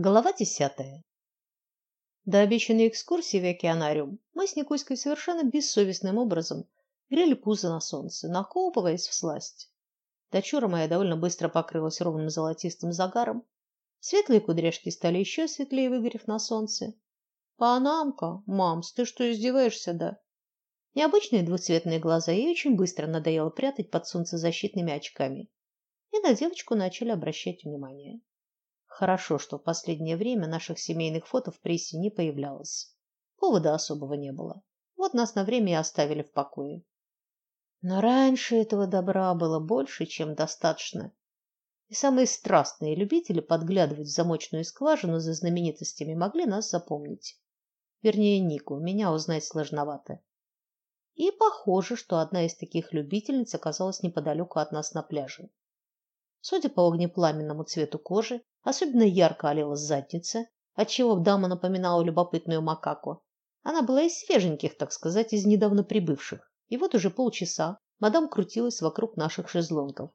Глава десятая. До обещанной экскурсии в океанариум мы с Никуськой совершенно бессовестным образом грели пузо на солнце, накопываясь в сласть. Дочура моя довольно быстро покрылась ровным золотистым загаром. Светлые кудряшки стали еще светлее, выгорев на солнце. Панамка, мамс, ты что издеваешься, да? Необычные двухцветные глаза ей очень быстро надоело прятать под солнцезащитными очками. И на девочку начали обращать внимание. Хорошо, что в последнее время наших семейных фото в прессе не появлялось. Повода особого не было. Вот нас на время и оставили в покое. Но раньше этого добра было больше, чем достаточно. И самые страстные любители подглядывать в замочную скважину за знаменитостями могли нас запомнить. Вернее, Нику, меня узнать сложновато. И похоже, что одна из таких любительниц оказалась неподалеку от нас на пляже. Судя по огнепламенному цвету кожи, особенно ярко олела задница, отчего дама напоминала любопытную макаку. Она была из свеженьких, так сказать, из недавно прибывших. И вот уже полчаса мадам крутилась вокруг наших шезлонгов.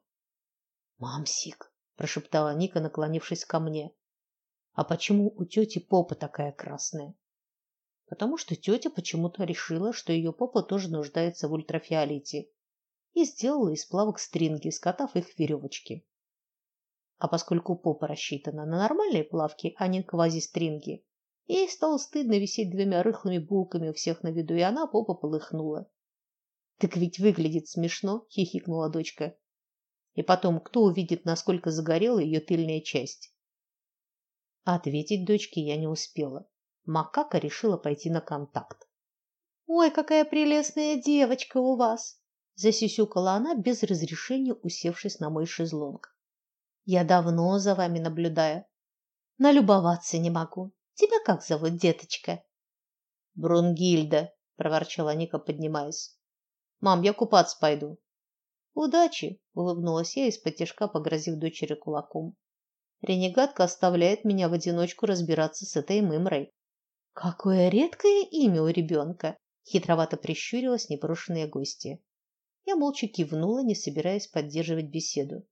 "Мамсик", прошептала Ника, наклонившись ко мне. "А почему у тети попа такая красная?" Потому что тетя почему-то решила, что ее попа тоже нуждается в ультрафиолете, и сделала из плавок стринги, скатав их в веревочки. А поскольку попа рассчитана на нормальные плавки, а не квазистринги, ей стало стыдно висеть двумя рыхлыми булками у всех на виду, и она попа полыхнула. Так ведь выглядит смешно, хихикнула дочка. И потом, кто увидит, насколько загорела ее тыльная часть? Ответить дочке я не успела. Макака решила пойти на контакт. Ой, какая прелестная девочка у вас, засюсюкала она без разрешения, усевшись на мой шезлонг. Я давно за вами наблюдаю. Налюбоваться не могу. Тебя как зовут, деточка? Брунгильда, проворчала Ника, поднимаясь. Мам, я купаться пойду. Удачи, улыбнулась я из-под тишка, погрозив дочери кулаком. Ренегатка оставляет меня в одиночку разбираться с этой мымрой. Какое редкое имя у ребенка!» — хитровато прищурилась непрошенная гостья. Я молча кивнула, не собираясь поддерживать беседу.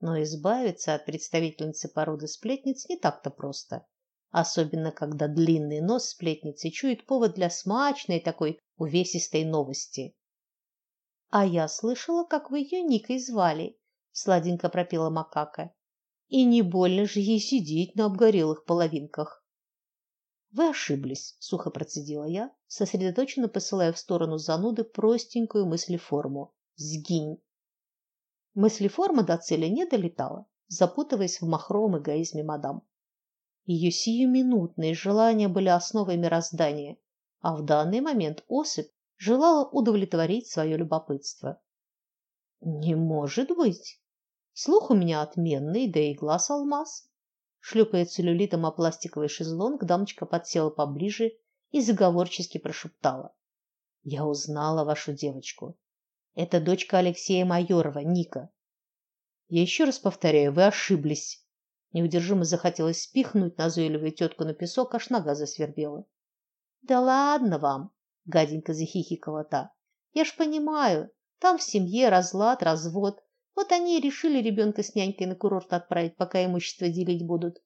Но избавиться от представительницы породы сплетниц не так-то просто, особенно когда длинный нос сплетницы чует повод для смачной такой увесистой новости. А я слышала, как вы ее Никой звали, сладенько пропела макака. И не больно же ей сидеть на обгорелых половинках. Вы ошиблись, сухо процедила я, сосредоточенно посылая в сторону зануды простенькую мыслеформу: "Сгинь". Мыслеформа до цели не долетала, запутываясь в махровом эгоизме мадам. Ее сиюминутные желания были основой мироздания, а в данный момент особь желала удовлетворить свое любопытство. Не может быть. Слух у меня отменный, да и глаз алмаз. Шлепая целлюлитом о пластиковый шезлонг, дамочка подсела поближе и заговорчески прошептала: "Я узнала вашу девочку. Это дочка Алексея Майорова, Ника. Я еще раз повторяю, вы ошиблись. Неудержимо захотелось спихнуть назойливую тетку на песок, аж нога засвербела. Да ладно вам, гаденько захихикала та. Я ж понимаю, там в семье разлад, развод. Вот они и решили ребенка с нянькой на курорт отправить, пока имущество делить будут.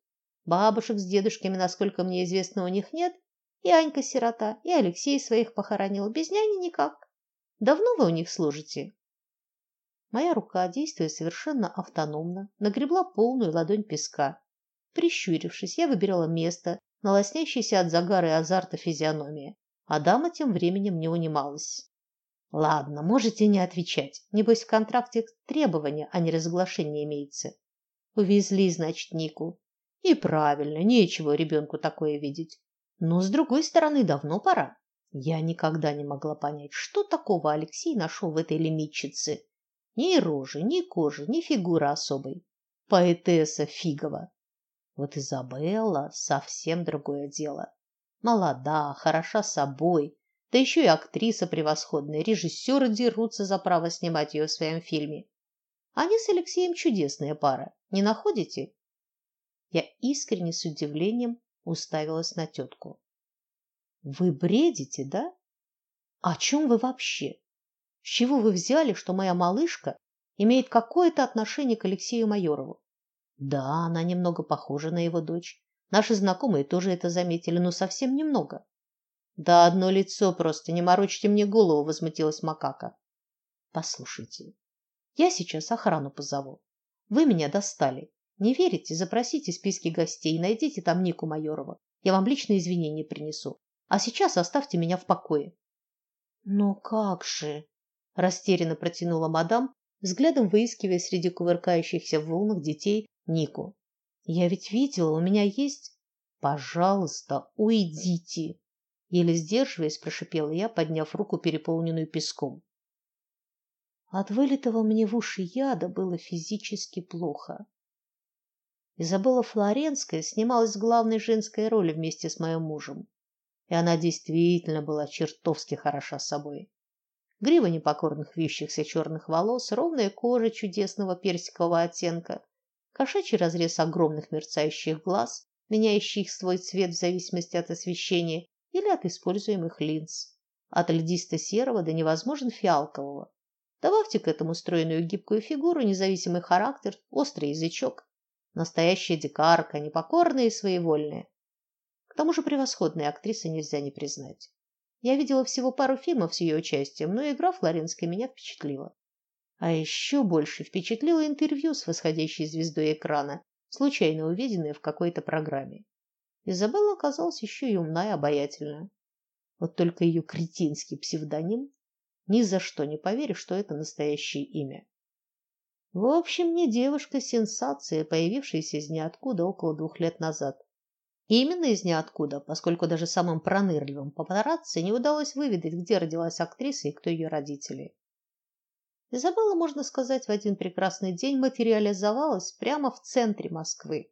Бабушек с дедушками, насколько мне известно, у них нет. И Анька сирота, и Алексей своих похоронил. Без няни никак. Давно вы у них служите? Моя рука, действуя совершенно автономно, нагребла полную ладонь песка. Прищурившись, я выбирала место на от загара и азарта физиономии, а дама тем временем не унималась. Ладно, можете не отвечать. Небось в контракте требования, а не разглашение имеется. Увезли, значит, Нику. И правильно, нечего ребенку такое видеть. Но с другой стороны, давно пора. Я никогда не могла понять, что такого Алексей нашел в этой лимитчице. Ни рожи, ни кожи, ни фигуры особой. Поэтесса фигова. Вот Изабелла совсем другое дело. Молода, хороша собой, да еще и актриса превосходная, режиссеры дерутся за право снимать ее в своем фильме. Они с Алексеем чудесная пара, не находите? Я искренне с удивлением уставилась на тетку. Вы бредите, да? О чем вы вообще? С чего вы взяли, что моя малышка имеет какое-то отношение к Алексею Майорову? Да, она немного похожа на его дочь, Наши знакомые тоже это заметили, но совсем немного. Да одно лицо просто, не морочьте мне голову, возмутилась макака. Послушайте, я сейчас охрану позову. Вы меня достали. Не верите? Запросите списки гостей, найдите там Нику Майорова. Я вам личные извинения принесу. А сейчас оставьте меня в покое. Ну как же? растерянно протянула мадам, взглядом выискивая среди кувыркающихся в волнах детей Нику. Я ведь видела, у меня есть. Пожалуйста, уйдите, еле сдерживаясь, прошипела я, подняв руку, переполненную песком. От вылитого мне в уши яда было физически плохо. Изабелла Флоренская снималась в главной женской роли вместе с моим мужем, и она действительно была чертовски хороша собой. Грива непокорных вьющихся черных волос, ровная кожа чудесного персикового оттенка, кошачий разрез огромных мерцающих глаз, меняющих свой цвет в зависимости от освещения или от используемых линз, от льдисто-серого до невозможно фиалкового. Добавьте к этому стройную гибкую фигуру, независимый характер, острый язычок, настоящая дикарка, непокорная и своевольная. Тому же превосходной актрисы нельзя не признать. Я видела всего пару фильмов с ее участием, но игра Флоренской меня впечатлила. А еще больше впечатлило интервью с восходящей звездой экрана, случайно увиденное в какой-то программе. Изабелла оказалась еще и умна и обаятельна. Вот только ее кретинский псевдоним ни за что не поверишь, что это настоящее имя. В общем, не девушка-сенсация, появившаяся из ниоткуда около двух лет назад. Именно из ниоткуда, поскольку даже самым пронырливым папарацци не удалось выведать, где родилась актриса и кто ее родители. Изабелла, можно сказать, в один прекрасный день материализовалась прямо в центре Москвы,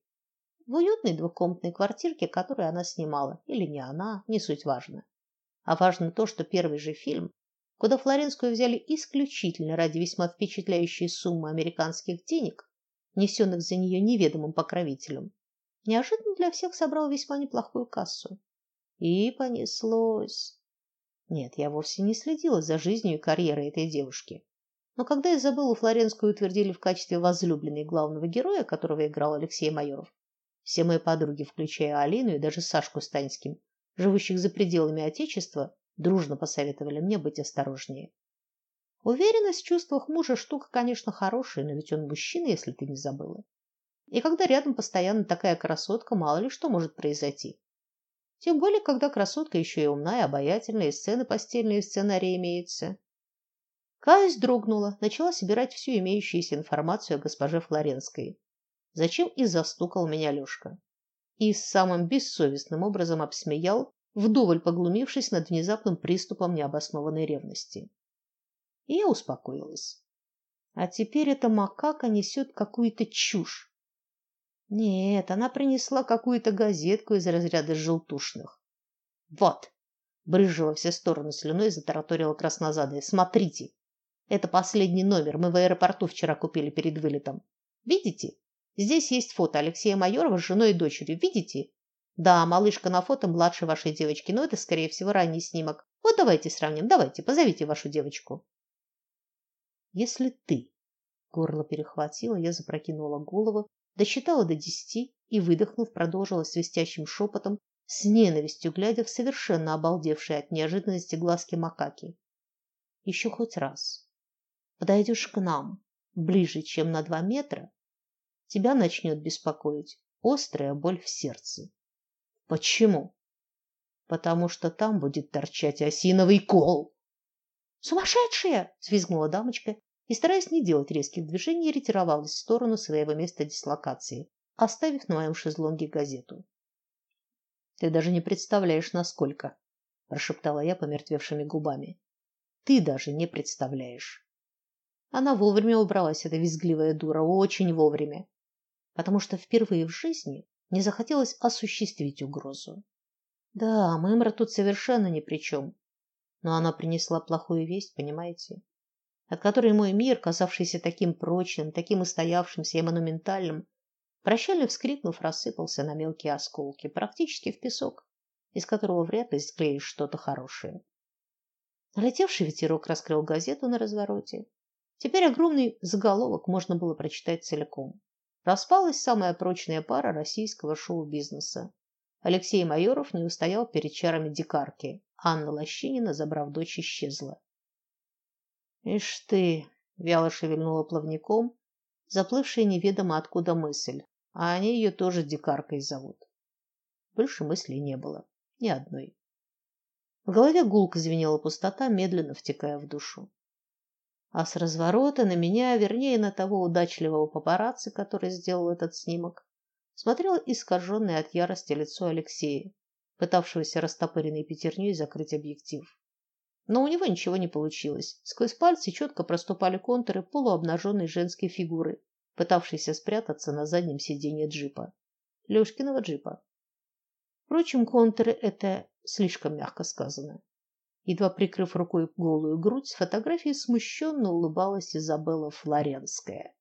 в уютной двухкомнатной квартирке, которую она снимала, или не она, не суть важно. А важно то, что первый же фильм куда Флоренскую взяли исключительно ради весьма впечатляющей суммы американских денег, несенных за нее неведомым покровителем, неожиданно для всех собрал весьма неплохую кассу. И понеслось. Нет, я вовсе не следила за жизнью и карьерой этой девушки. Но когда Изабеллу Флоренскую утвердили в качестве возлюбленной главного героя, которого играл Алексей Майоров, все мои подруги, включая Алину и даже Сашку Станьским, живущих за пределами отечества, дружно посоветовали мне быть осторожнее. Уверенность в чувствах мужа штука, конечно, хорошая, но ведь он мужчина, если ты не забыла. И когда рядом постоянно такая красотка, мало ли что может произойти. Тем более, когда красотка еще и умная, обаятельная, и сцены постельные в сценарии имеются. Каюсь дрогнула, начала собирать всю имеющуюся информацию о госпоже Флоренской. Зачем и застукал меня Лёшка. И самым бессовестным образом обсмеял вдоволь поглумившись над внезапным приступом необоснованной ревности. И я успокоилась. А теперь эта макака несет какую-то чушь. Нет, она принесла какую-то газетку из разряда желтушных. Вот, брызжила все стороны слюной, затараторила краснозадая. Смотрите. Это последний номер. Мы в аэропорту вчера купили перед вылетом. Видите? Здесь есть фото Алексея Майорова с женой и дочерью. Видите? Да, малышка на фото младше вашей девочки, но это, скорее всего, ранний снимок. Вот давайте сравним. Давайте, позовите вашу девочку. Если ты горло перехватило, я запрокинула голову, досчитала до десяти и, выдохнув, продолжила свистящим шепотом, с ненавистью глядя в совершенно обалдевшие от неожиданности глазки макаки. Еще хоть раз подойдешь к нам ближе, чем на два метра, тебя начнет беспокоить острая боль в сердце. Почему? Потому что там будет торчать осиновый кол. Сумасшедшая, взвизгнула дамочка и, стараясь не делать резких движений, ретировалась в сторону своего места дислокации, оставив на моем шезлонге газету. Ты даже не представляешь, насколько, прошептала я помертвевшими губами. Ты даже не представляешь. Она вовремя убралась, эта визгливая дура, очень вовремя, потому что впервые в жизни не захотелось осуществить угрозу. Да, Мэмра тут совершенно ни при чем. Но она принесла плохую весть, понимаете? От которой мой мир, казавшийся таким прочным, таким устоявшимся и монументальным, прощально вскрикнув, рассыпался на мелкие осколки, практически в песок, из которого вряд ли склеишь что-то хорошее. Налетевший ветерок раскрыл газету на развороте. Теперь огромный заголовок можно было прочитать целиком. Распалась самая прочная пара российского шоу-бизнеса. Алексей Майоров не устоял перед чарами дикарки. Анна Лощинина, забрав дочь, исчезла. Ишь ты, вяло шевельнула плавником, заплывшая неведомо откуда мысль. А они ее тоже дикаркой зовут. Больше мыслей не было, ни одной. В голове гулко звенела пустота, медленно втекая в душу. А с разворота на меня, вернее, на того удачливого папарацци, который сделал этот снимок, смотрело искаженное от ярости лицо Алексея, пытавшегося растопыренной пятерней закрыть объектив. Но у него ничего не получилось. Сквозь пальцы четко проступали контуры полуобнаженной женской фигуры, пытавшейся спрятаться на заднем сиденье джипа. Лёшкиного джипа. Впрочем, контуры это слишком мягко сказано. Едва прикрыв рукой голую грудь, с фотографии смущенно улыбалась Изабелла Флоренская.